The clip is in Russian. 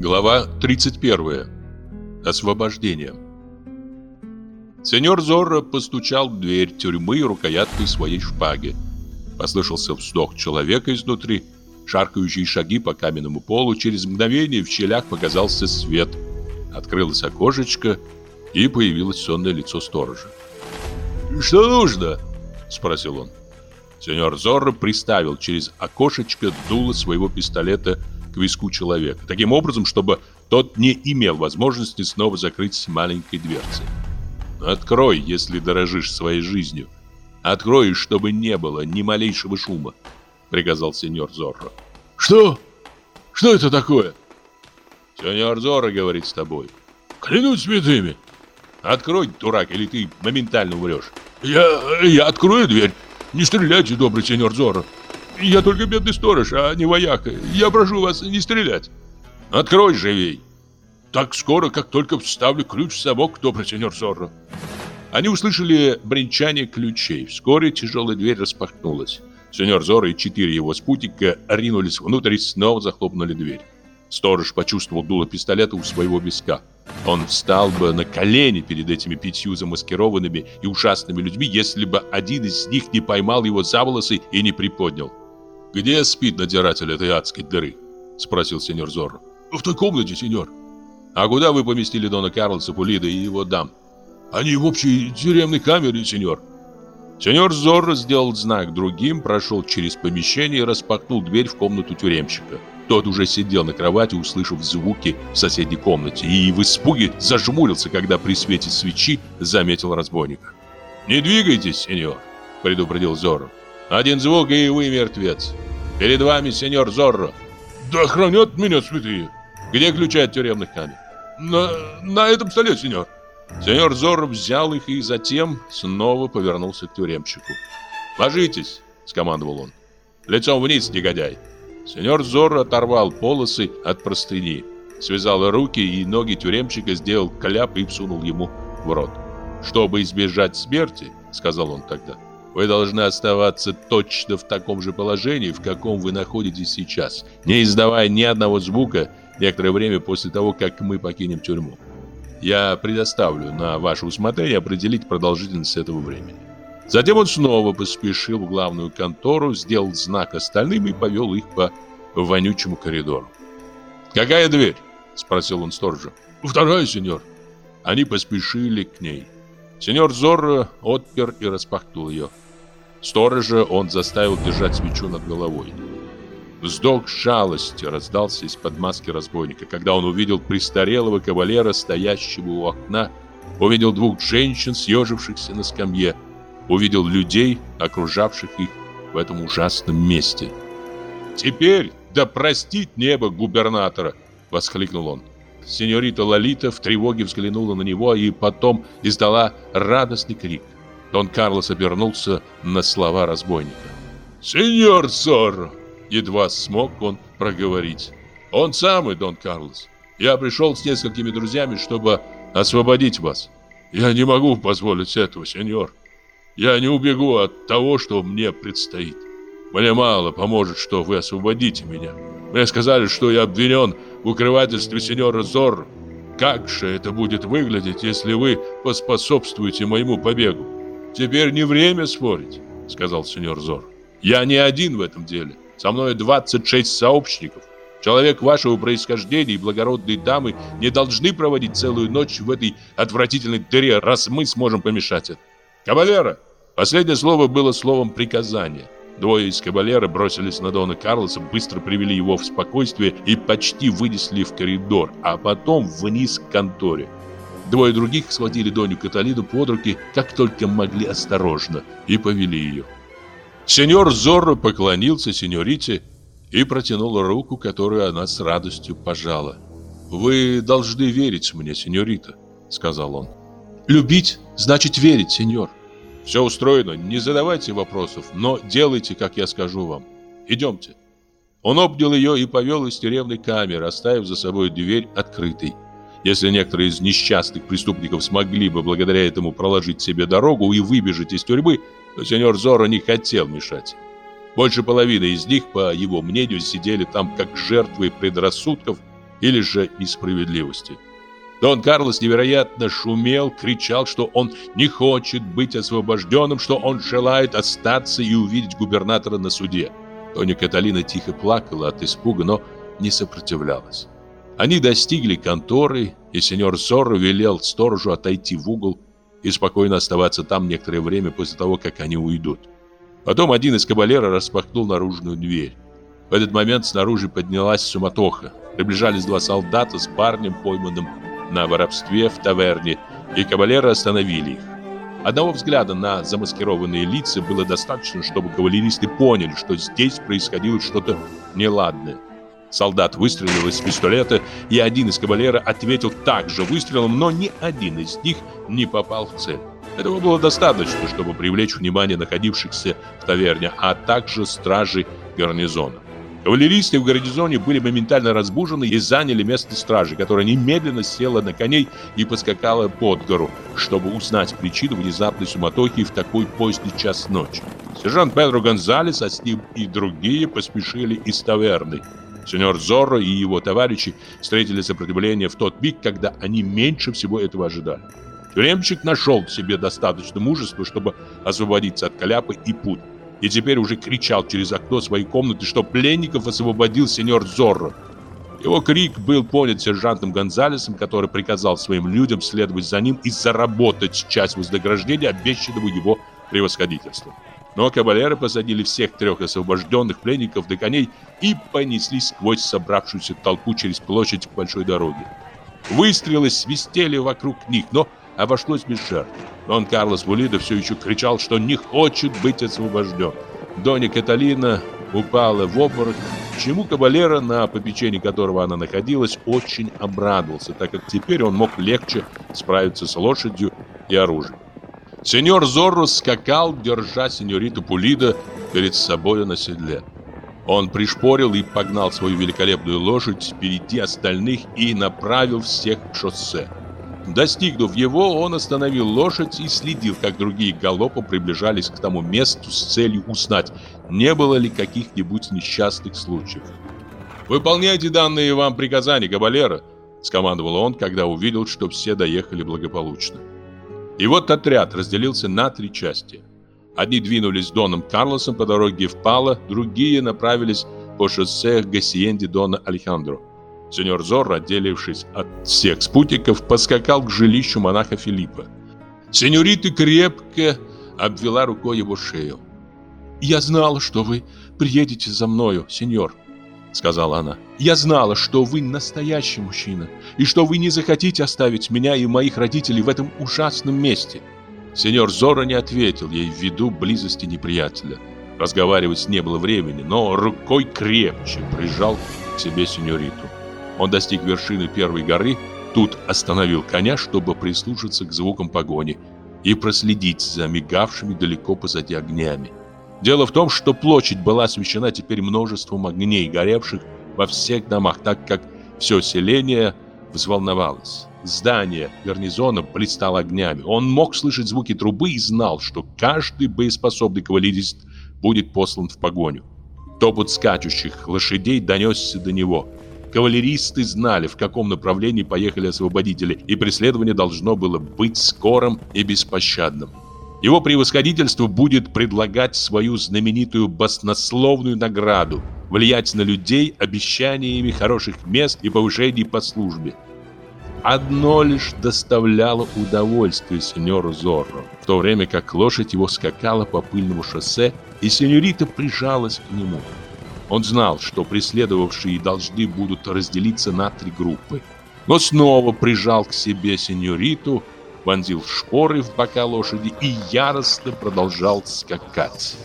Глава 31. Освобождение. Сеньор Зорро постучал в дверь тюрьмы рукояткой своей шпаги. Послышался вздох человека изнутри, шаркающие шаги по каменному полу. Через мгновение в щелях показался свет. Открылось окошечко, и появилось сонное лицо сторожа. «Что нужно?» – спросил он. Сеньор Зорро приставил через окошечко дуло своего пистолета виску человека, таким образом, чтобы тот не имел возможности снова закрыть маленькой дверцей. «Открой, если дорожишь своей жизнью. Открой, чтобы не было ни малейшего шума», — приказал сеньор Зорро. «Что? Что это такое?» «Сеньор Зорро говорит с тобой». «Клянусь святыми». «Открой, дурак, или ты моментально умрешь». «Я... я открою дверь. Не стреляйте, добрый сеньор Зорро. Я только бедный сторож, а не вояка. Я прошу вас не стрелять. Открой живей. Так скоро, как только вставлю ключ в замок, добрый сеньор Зорро. Они услышали бренчание ключей. Вскоре тяжелая дверь распахнулась. Сеньор Зорро и четыре его спутника ринулись внутрь и снова захлопнули дверь. Сторож почувствовал дуло пистолета у своего виска. Он встал бы на колени перед этими пятью замаскированными и ужасными людьми, если бы один из них не поймал его за волосы и не приподнял. «Где спит надзиратель этой адской дыры?» – спросил сеньор Зорро. «В той комнате, сеньор». «А куда вы поместили Дона Карлоса, Пулида и его дам?» «Они в общей тюремной камере, сеньор». Сеньор Зорро сделал знак другим, прошел через помещение и распахнул дверь в комнату тюремщика. Тот уже сидел на кровати, услышав звуки в соседней комнате, и в испуге зажмурился, когда при свете свечи заметил разбойника. «Не двигайтесь, сеньор», — предупредил Зорро. Один звук, и вы мертвец. Перед вами сеньор Зорро. Да хранят меня святые. Где ключи от тюремных камер? На, на этом столе, сеньор. Сеньор Зорро взял их и затем снова повернулся к тюремщику. «Ложитесь», — скомандовал он. «Лицом вниз, негодяй». Сеньор Зорро оторвал полосы от простыни, связал руки и ноги тюремщика, сделал кляп и всунул ему в рот. «Чтобы избежать смерти», — сказал он тогда, — вы должны оставаться точно в таком же положении, в каком вы находитесь сейчас, не издавая ни одного звука некоторое время после того, как мы покинем тюрьму. Я предоставлю на ваше усмотрение определить продолжительность этого времени. Затем он снова поспешил в главную контору, сделал знак остальным и повел их по вонючему коридору. «Какая дверь?» – спросил он сторожа. «Вторая, сеньор». Они поспешили к ней. Сеньор Зорро отпер и распахнул ее. Сторожа он заставил держать свечу над головой. Вздох жалости раздался из-под маски разбойника, когда он увидел престарелого кавалера, стоящего у окна, увидел двух женщин, съежившихся на скамье, увидел людей, окружавших их в этом ужасном месте. «Теперь да простит небо губернатора!» — воскликнул он. Сеньорита Лолита в тревоге взглянула на него и потом издала радостный крик. Дон Карлос обернулся на слова разбойника. «Сеньор Сорро!» Едва смог он проговорить. «Он самый, Дон Карлос. Я пришел с несколькими друзьями, чтобы освободить вас. Я не могу позволить этого, сеньор. Я не убегу от того, что мне предстоит. Мне мало поможет, что вы освободите меня. Мне сказали, что я обвинен в укрывательстве сеньора Зорро. Как же это будет выглядеть, если вы поспособствуете моему побегу? Теперь не время спорить, сказал сеньор Зор. Я не один в этом деле. Со мной 26 сообщников. Человек вашего происхождения и благородные дамы не должны проводить целую ночь в этой отвратительной дыре, раз мы сможем помешать это. Кавалера! Последнее слово было словом приказания. Двое из кавалера бросились на Дона Карлоса, быстро привели его в спокойствие и почти вынесли в коридор, а потом вниз к конторе. Двое других схватили Доню Каталину под руки, как только могли осторожно, и повели ее. Сеньор Зорро поклонился сеньорите и протянул руку, которую она с радостью пожала. «Вы должны верить мне, сеньорита», — сказал он. «Любить значит верить, сеньор». «Все устроено, не задавайте вопросов, но делайте, как я скажу вам. Идемте». Он обнял ее и повел из тюремной камеры, оставив за собой дверь открытой. Если некоторые из несчастных преступников смогли бы благодаря этому проложить себе дорогу и выбежать из тюрьмы, то сеньор Зоро не хотел мешать. Больше половины из них, по его мнению, сидели там как жертвы предрассудков, или же из справедливости. Дон Карлос невероятно шумел, кричал, что он не хочет быть освобожденным, что он желает остаться и увидеть губернатора на суде. Тоня Каталина тихо плакала от испуга, но не сопротивлялась. Они достигли конторы, и сеньор Зорро велел сторожу отойти в угол и спокойно оставаться там некоторое время после того, как они уйдут. Потом один из кавалера распахнул наружную дверь. В этот момент снаружи поднялась суматоха. Приближались два солдата с парнем, пойманным на воровстве в таверне, и кавалеры остановили их. Одного взгляда на замаскированные лица было достаточно, чтобы кавалеристы поняли, что здесь происходило что-то неладное. Солдат выстрелил из пистолета, и один из кавалера ответил также выстрелом, но ни один из них не попал в цель. Этого было достаточно, чтобы привлечь внимание находившихся в таверне, а также стражи гарнизона. Кавалеристы в гарнизоне были моментально разбужены и заняли место стражи, которая немедленно села на коней и поскакала под гору, чтобы узнать причину внезапной суматохи в такой поздний час ночи. Сержант Педро Гонзалес, а с ним и другие поспешили из таверны. Сеньор Зорро и его товарищи встретили сопротивление в тот миг, когда они меньше всего этого ожидали. Тюремщик нашел в себе достаточно мужества, чтобы освободиться от каляпы и пут и теперь уже кричал через окно своей комнаты, что пленников освободил сеньор Зорро. Его крик был понят сержантом Гонзалесом, который приказал своим людям следовать за ним и заработать часть вознаграждения, обещанного его превосходительством. Но кавалеры посадили всех трех освобожденных пленников до коней и понеслись сквозь собравшуюся толпу через площадь к большой дороге. Выстрелы свистели вокруг них, но обошлось без жертв. Дон Карлос Вулида все еще кричал, что не хочет быть освобожден. Доня Каталина упала в обморок, чему кавалера, на попечении которого она находилась, очень обрадовался, так как теперь он мог легче справиться с лошадью и оружием. Сеньор Зорро скакал, держа сеньориту Пулида перед собой на седле. Он пришпорил и погнал свою великолепную лошадь впереди остальных и направил всех к шоссе. Достигнув его, он остановил лошадь и следил, как другие галопом приближались к тому месту с целью узнать, не было ли каких-нибудь несчастных случаев. «Выполняйте данные вам приказания, кавалера!» — скомандовал он, когда увидел, что все доехали благополучно. И вот отряд разделился на три части. Одни двинулись Доном Карлосом по дороге в Пало, другие направились по шоссе к Гассиенде Дона Алехандро. Сеньор Зорро, отделившись от всех спутников, поскакал к жилищу монаха Филиппа. Сеньорита крепко обвела рукой его шею. «Я знала, что вы приедете за мною, сеньор», — сказала она. «Я знала, что вы настоящий мужчина, и что вы не захотите оставить меня и моих родителей в этом ужасном месте». Сеньор Зорро не ответил ей ввиду близости неприятеля. Разговаривать не было времени, но рукой крепче прижал к себе сеньориту. Он достиг вершины первой горы, тут остановил коня, чтобы прислушаться к звукам погони и проследить за мигавшими далеко позади огнями. Дело в том, что площадь была освещена теперь множеством огней, горевших во всех домах, так как все селение взволновалось. Здание гарнизона блистало огнями. Он мог слышать звуки трубы и знал, что каждый боеспособный кавалерист будет послан в погоню. Топот скачущих лошадей донесся до него. Кавалеристы знали, в каком направлении поехали освободители, и преследование должно было быть скорым и беспощадным. Его превосходительство будет предлагать свою знаменитую баснословную награду, влиять на людей обещаниями хороших мест и повышений по службе. Одно лишь доставляло удовольствие сеньору Зорро, в то время как лошадь его скакала по пыльному шоссе, и сеньорита прижалась к нему. Он знал, что преследовавшие должны будут разделиться на три группы. Но снова прижал к себе сеньориту, вонзил шпоры в бока лошади и яростно продолжал скакать.